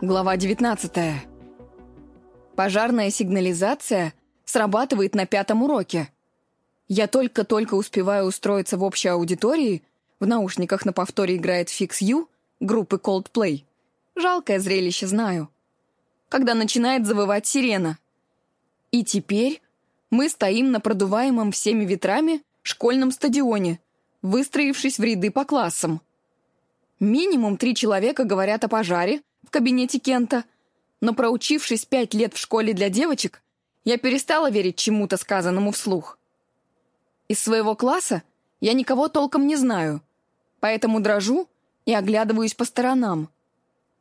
Глава 19. Пожарная сигнализация срабатывает на пятом уроке. Я только-только успеваю устроиться в общей аудитории, в наушниках на повторе играет Fix You группы Coldplay. Жалкое зрелище, знаю. Когда начинает завывать сирена. И теперь мы стоим на продуваемом всеми ветрами школьном стадионе, выстроившись в ряды по классам. Минимум три человека говорят о пожаре, в кабинете Кента, но проучившись пять лет в школе для девочек, я перестала верить чему-то сказанному вслух. Из своего класса я никого толком не знаю, поэтому дрожу и оглядываюсь по сторонам.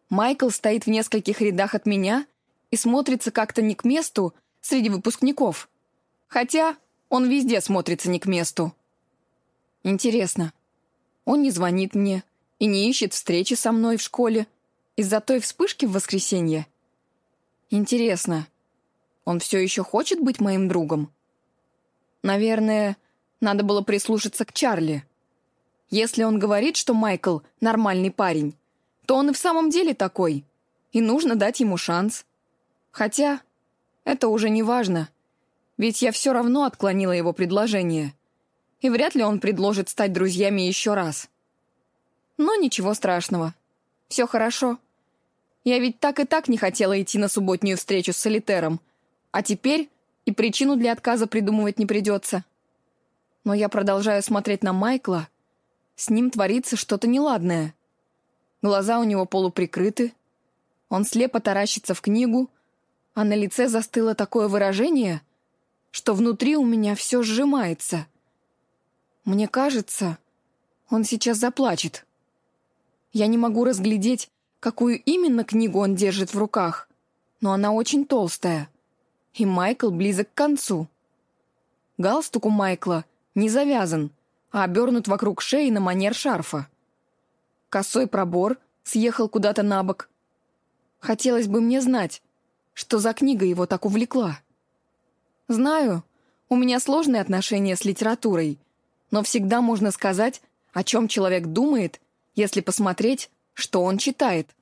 Майкл стоит в нескольких рядах от меня и смотрится как-то не к месту среди выпускников. Хотя он везде смотрится не к месту. Интересно, он не звонит мне и не ищет встречи со мной в школе, из-за той вспышки в воскресенье? Интересно, он все еще хочет быть моим другом? Наверное, надо было прислушаться к Чарли. Если он говорит, что Майкл — нормальный парень, то он и в самом деле такой, и нужно дать ему шанс. Хотя это уже не важно, ведь я все равно отклонила его предложение, и вряд ли он предложит стать друзьями еще раз. Но ничего страшного. Все хорошо. Я ведь так и так не хотела идти на субботнюю встречу с солитером. А теперь и причину для отказа придумывать не придется. Но я продолжаю смотреть на Майкла. С ним творится что-то неладное. Глаза у него полуприкрыты. Он слепо таращится в книгу, а на лице застыло такое выражение, что внутри у меня все сжимается. Мне кажется, он сейчас заплачет. Я не могу разглядеть, какую именно книгу он держит в руках, но она очень толстая. И Майкл близок к концу. Галстук у Майкла не завязан, а обернут вокруг шеи на манер шарфа. Косой пробор съехал куда-то на бок. Хотелось бы мне знать, что за книга его так увлекла. Знаю, у меня сложные отношения с литературой, но всегда можно сказать, о чем человек думает, если посмотреть что он читает.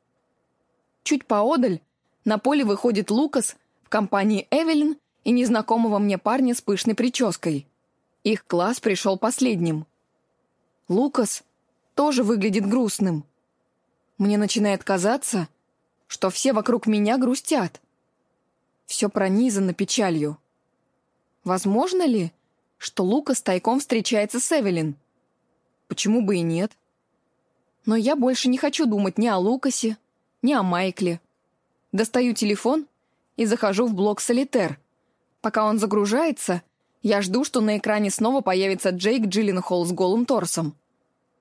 Чуть поодаль на поле выходит Лукас в компании Эвелин и незнакомого мне парня с пышной прической. Их класс пришел последним. Лукас тоже выглядит грустным. Мне начинает казаться, что все вокруг меня грустят. Все пронизано печалью. Возможно ли, что Лукас тайком встречается с Эвелин? Почему бы и нет? — но я больше не хочу думать ни о Лукасе, ни о Майкле. Достаю телефон и захожу в блок «Солитер». Пока он загружается, я жду, что на экране снова появится Джейк Джилленхол с голым торсом.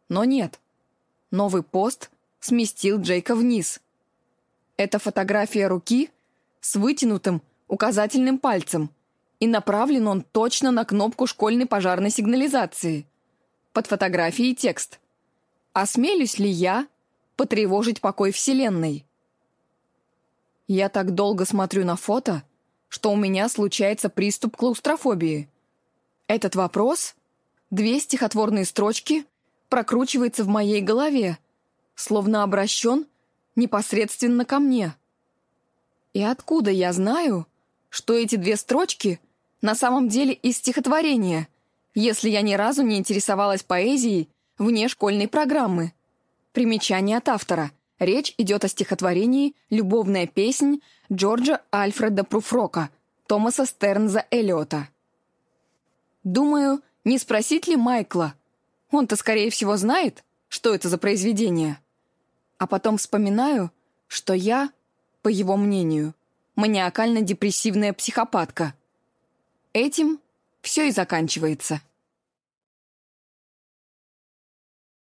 Но нет. Новый пост сместил Джейка вниз. Это фотография руки с вытянутым указательным пальцем, и направлен он точно на кнопку школьной пожарной сигнализации. Под фотографией текст — Осмелюсь ли я потревожить покой Вселенной? Я так долго смотрю на фото, что у меня случается приступ клаустрофобии. Этот вопрос, две стихотворные строчки, прокручивается в моей голове, словно обращен непосредственно ко мне. И откуда я знаю, что эти две строчки на самом деле из стихотворения, если я ни разу не интересовалась поэзией вне школьной программы. Примечание от автора. Речь идет о стихотворении «Любовная песнь» Джорджа Альфреда Пруфрока, Томаса Стернза Эллиота. Думаю, не спросить ли Майкла? Он-то, скорее всего, знает, что это за произведение. А потом вспоминаю, что я, по его мнению, маниакально-депрессивная психопатка. Этим все и заканчивается.